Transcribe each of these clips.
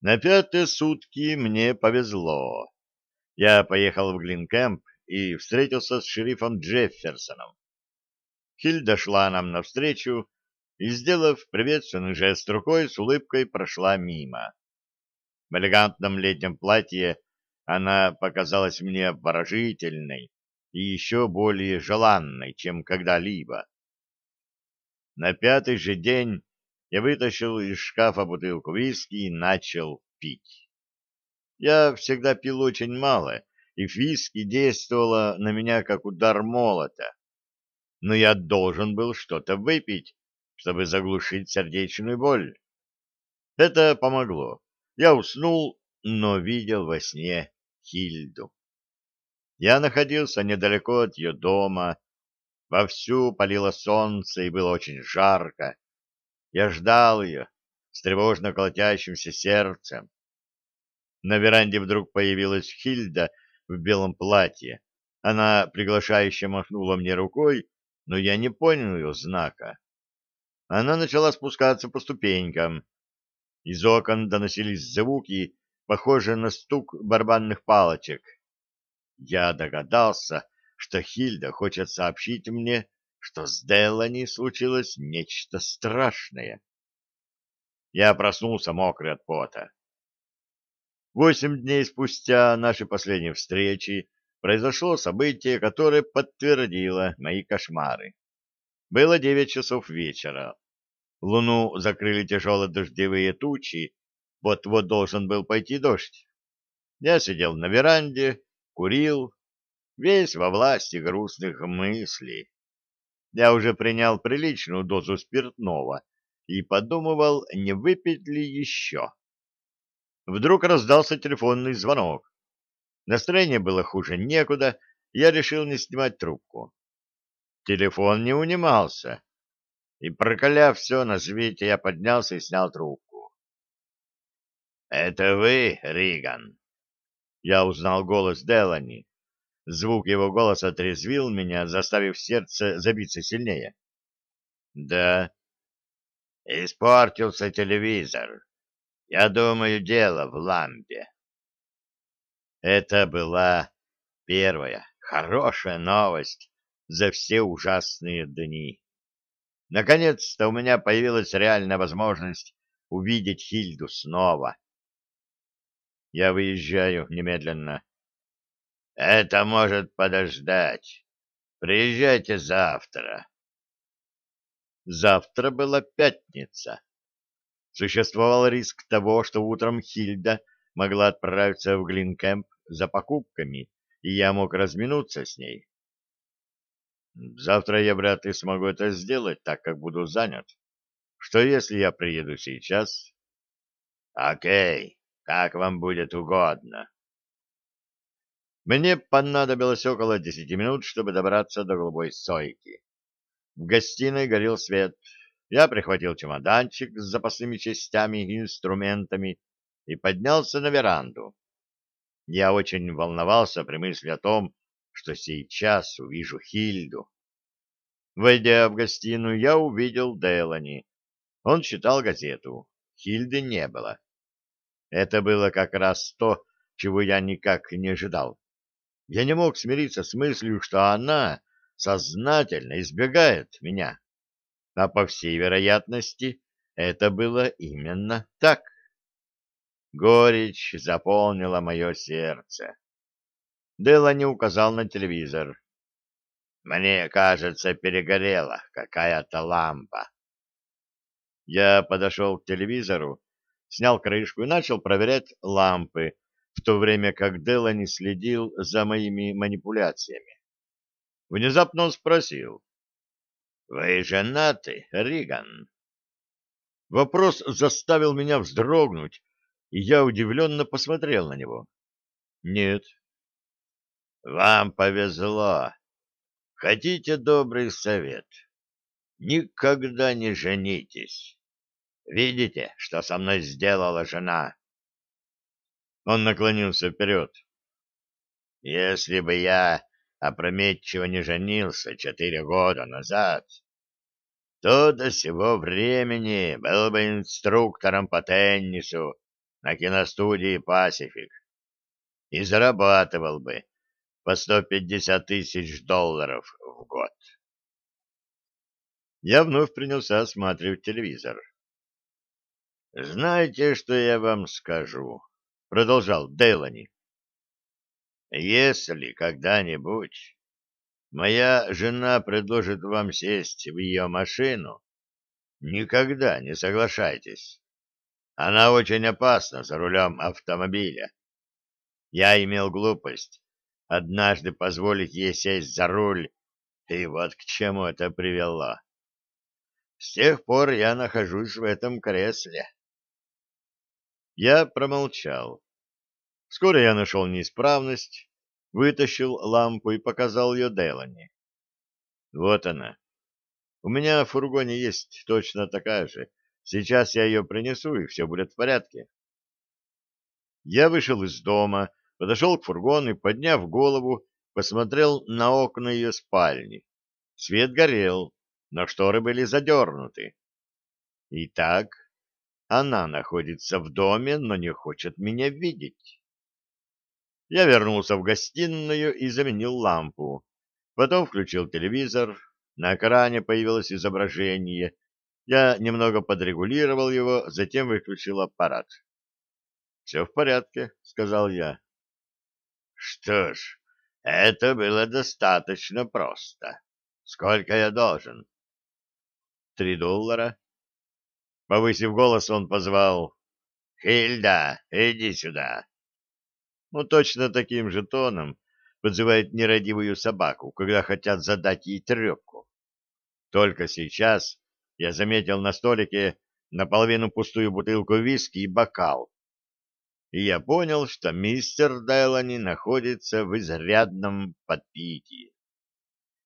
На пятые сутки мне повезло. Я поехал в Глинкэмп и встретился с шерифом Джефферсоном. Хильда шла нам навстречу и, сделав приветственный жест рукой, с улыбкой прошла мимо. В элегантном летнем платье она показалась мне обворожительной и еще более желанной, чем когда-либо. На пятый же день я вытащил из шкафа бутылку виски и начал пить. Я всегда пил очень мало, и виски действовала на меня как удар молота. Но я должен был что-то выпить, чтобы заглушить сердечную боль. Это помогло. Я уснул, но видел во сне Хильду. Я находился недалеко от ее дома, вовсю палило солнце и было очень жарко. Я ждал ее с тревожно колотящимся сердцем. На веранде вдруг появилась Хильда в белом платье. Она приглашающе махнула мне рукой, но я не понял ее знака. Она начала спускаться по ступенькам. Из окон доносились звуки, похожие на стук барабанных палочек. Я догадался, что Хильда хочет сообщить мне, что с Делани случилось нечто страшное. Я проснулся мокрый от пота. Восемь дней спустя нашей последней встречи произошло событие, которое подтвердило мои кошмары. Было девять часов вечера. Луну закрыли тяжелые дождевые тучи, вот-вот должен был пойти дождь. Я сидел на веранде, курил, весь во власти грустных мыслей. Я уже принял приличную дозу спиртного и подумывал, не выпить ли еще. Вдруг раздался телефонный звонок. Настроение было хуже некуда, я решил не снимать трубку. Телефон не унимался, и, прокаляв все на свете, я поднялся и снял трубку. — Это вы, Риган? Я узнал голос Делани. Звук его голоса отрезвил меня, заставив сердце забиться сильнее. Да. Испортился телевизор. Я думаю, дело в лампе. Это была первая хорошая новость за все ужасные дни. Наконец-то у меня появилась реальная возможность увидеть Хильду снова. Я выезжаю немедленно. Это может подождать. Приезжайте завтра. Завтра была пятница. Существовал риск того, что утром Хильда могла отправиться в Глинкэмп за покупками, и я мог разминуться с ней. Завтра я вряд ли смогу это сделать, так как буду занят. Что если я приеду сейчас? Окей, как вам будет угодно. Мне понадобилось около десяти минут, чтобы добраться до голубой сойки. В гостиной горел свет. Я прихватил чемоданчик с запасными частями и инструментами и поднялся на веранду. Я очень волновался при мысли о том, что сейчас увижу Хильду. Войдя в гостиную, я увидел Делани. Он читал газету. Хильды не было. Это было как раз то, чего я никак не ожидал. Я не мог смириться с мыслью, что она сознательно избегает меня. А по всей вероятности, это было именно так. Горечь заполнила мое сердце. Дела не указал на телевизор. Мне кажется, перегорела какая-то лампа. Я подошел к телевизору, снял крышку и начал проверять лампы, в то время как Делани следил за моими манипуляциями. Внезапно он спросил. — Вы женаты, Риган? Вопрос заставил меня вздрогнуть, и я удивленно посмотрел на него. — Нет. — Вам повезло. Хотите добрый совет? Никогда не женитесь. Видите, что со мной сделала жена? Он наклонился вперед. Если бы я опрометчиво не женился четыре года назад, то до сего времени был бы инструктором по теннису на киностудии «Пасифик» и зарабатывал бы по 150 тысяч долларов в год. Я вновь принялся осматривать телевизор. «Знаете, что я вам скажу?» — продолжал Делани. «Если когда-нибудь моя жена предложит вам сесть в ее машину, никогда не соглашайтесь. Она очень опасна за рулем автомобиля. Я имел глупость однажды позволить ей сесть за руль, и вот к чему это привело. С тех пор я нахожусь в этом кресле. Я промолчал. Скоро я нашел неисправность, вытащил лампу и показал ее Делани. Вот она. У меня в фургоне есть точно такая же. Сейчас я ее принесу, и все будет в порядке. Я вышел из дома, подошел к фургону и, подняв голову, посмотрел на окна ее спальни. Свет горел, но шторы были задернуты. Итак, она находится в доме, но не хочет меня видеть. Я вернулся в гостиную и заменил лампу. Потом включил телевизор. На экране появилось изображение. Я немного подрегулировал его, затем выключил аппарат. «Все в порядке», — сказал я. Что ж, это было достаточно просто. Сколько я должен? Три доллара. Повысив голос, он позвал. Хильда, иди сюда. Ну, точно таким же тоном подзывает нерадивую собаку, когда хотят задать ей трепку. Только сейчас я заметил на столике наполовину пустую бутылку виски и бокал, и я понял, что мистер Делани находится в изрядном подпитии.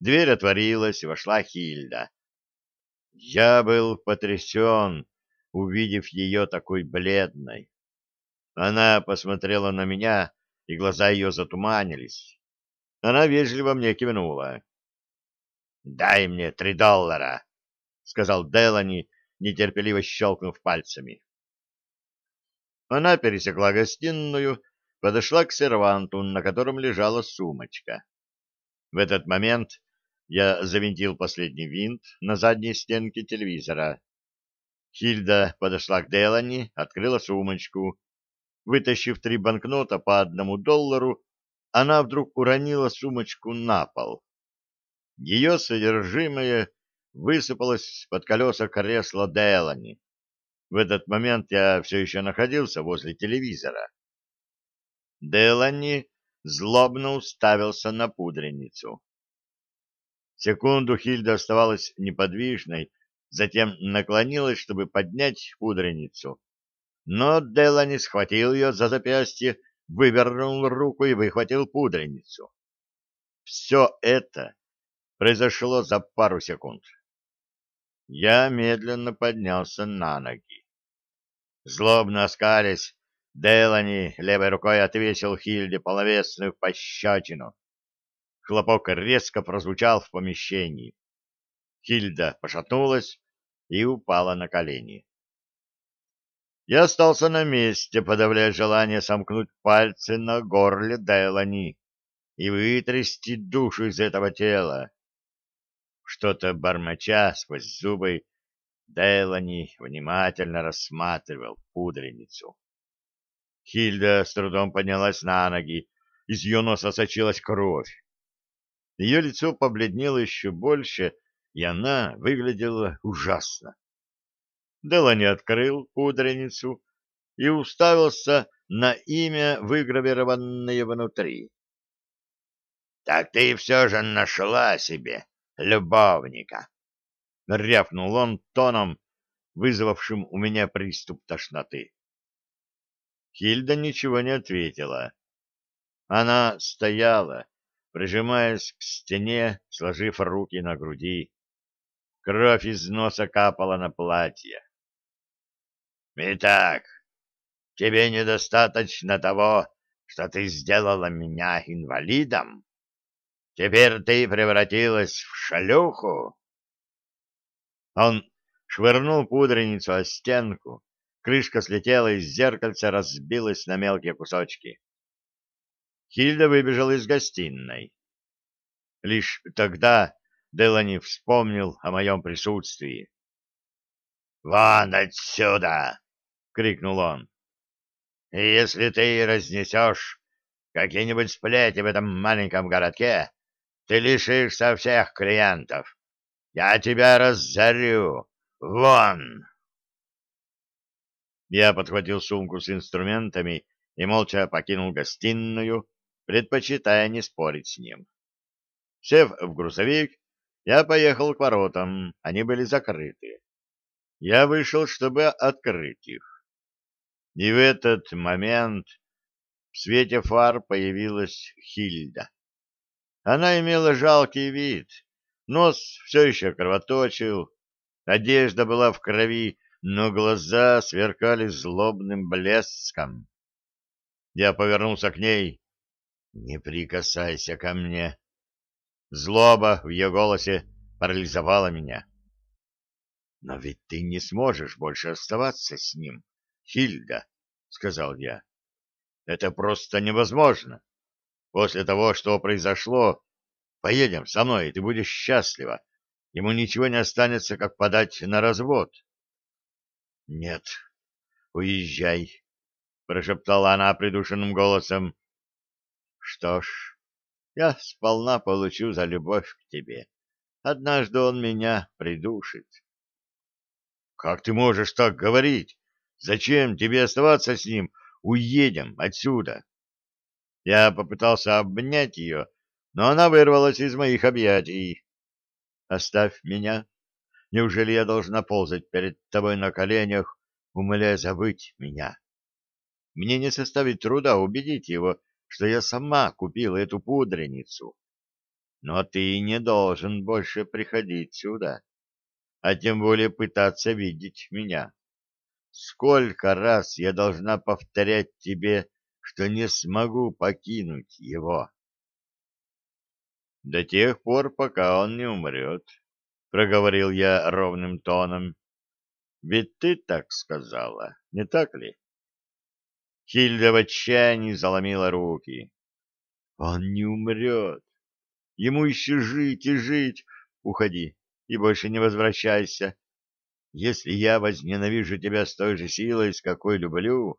Дверь отворилась, вошла Хильда. Я был потрясен, увидев ее такой бледной. Она посмотрела на меня, и глаза ее затуманились. Она вежливо мне кивнула. «Дай мне три доллара», — сказал Делани, нетерпеливо щелкнув пальцами. Она пересекла гостиную, подошла к серванту, на котором лежала сумочка. В этот момент я завинтил последний винт на задней стенке телевизора. Хильда подошла к Делани, открыла сумочку. Вытащив три банкнота по одному доллару, она вдруг уронила сумочку на пол. Ее содержимое высыпалось под колеса кресла Делани. В этот момент я все еще находился возле телевизора. Делани злобно уставился на пудреницу. Секунду Хильда оставалась неподвижной, затем наклонилась, чтобы поднять пудреницу. Но Делани схватил ее за запястье, вывернул руку и выхватил пудреницу. Все это произошло за пару секунд. Я медленно поднялся на ноги. Злобно оскалясь, Делани левой рукой отвесил Хильде половесную пощечину. Хлопок резко прозвучал в помещении. Хильда пошатнулась и упала на колени. Я остался на месте, подавляя желание сомкнуть пальцы на горле Делани и вытрясти душу из этого тела. Что-то бормоча сквозь зубы Делани внимательно рассматривал пудреницу. Хильда с трудом поднялась на ноги, из ее носа сочилась кровь. Ее лицо побледнело еще больше, и она выглядела ужасно. Делани открыл пудреницу и уставился на имя, выгравированное внутри. — Так ты все же нашла себе любовника, — рявкнул он тоном, вызвавшим у меня приступ тошноты. Хильда ничего не ответила. Она стояла, прижимаясь к стене, сложив руки на груди. Кровь из носа капала на платье. «Итак, тебе недостаточно того, что ты сделала меня инвалидом? Теперь ты превратилась в шлюху?» Он швырнул пудреницу о стенку, крышка слетела, и зеркальце разбилось на мелкие кусочки. Хильда выбежала из гостиной. Лишь тогда Делани вспомнил о моем присутствии. «Вон отсюда!» — крикнул он. «Если ты разнесешь какие-нибудь сплети в этом маленьком городке, ты лишишься всех клиентов. Я тебя разорю. Вон!» Я подхватил сумку с инструментами и молча покинул гостиную, предпочитая не спорить с ним. Сев в грузовик, я поехал к воротам, они были закрыты. Я вышел, чтобы открыть их. И в этот момент в свете фар появилась Хильда. Она имела жалкий вид, нос все еще кровоточил, одежда была в крови, но глаза сверкали злобным блеском. Я повернулся к ней. «Не прикасайся ко мне!» Злоба в ее голосе парализовала меня. «Но ведь ты не сможешь больше оставаться с ним, Хильда», — сказал я. «Это просто невозможно. После того, что произошло, поедем со мной, и ты будешь счастлива. Ему ничего не останется, как подать на развод». «Нет, уезжай», — прошептала она придушенным голосом. «Что ж, я сполна получу за любовь к тебе. Однажды он меня придушит. — Как ты можешь так говорить? Зачем тебе оставаться с ним? Уедем отсюда. Я попытался обнять ее, но она вырвалась из моих объятий. — Оставь меня. Неужели я должна ползать перед тобой на коленях, умоляя забыть меня? Мне не составит труда убедить его, что я сама купила эту пудреницу. Но ты не должен больше приходить сюда, а тем более пытаться видеть меня. Сколько раз я должна повторять тебе, что не смогу покинуть его? До тех пор, пока он не умрет, — проговорил я ровным тоном. Ведь ты так сказала, не так ли? Хильда в отчаянии заломила руки. Он не умрет. Ему еще жить и жить. Уходи и больше не возвращайся. Если я возненавижу тебя с той же силой, с какой люблю...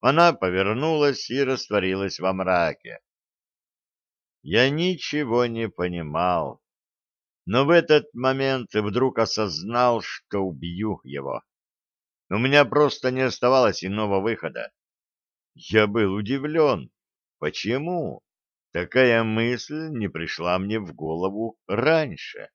Она повернулась и растворилась во мраке. Я ничего не понимал, но в этот момент вдруг осознал, что убью его. У меня просто не оставалось иного выхода. Я был удивлен. Почему? Такая мысль не пришла мне в голову раньше.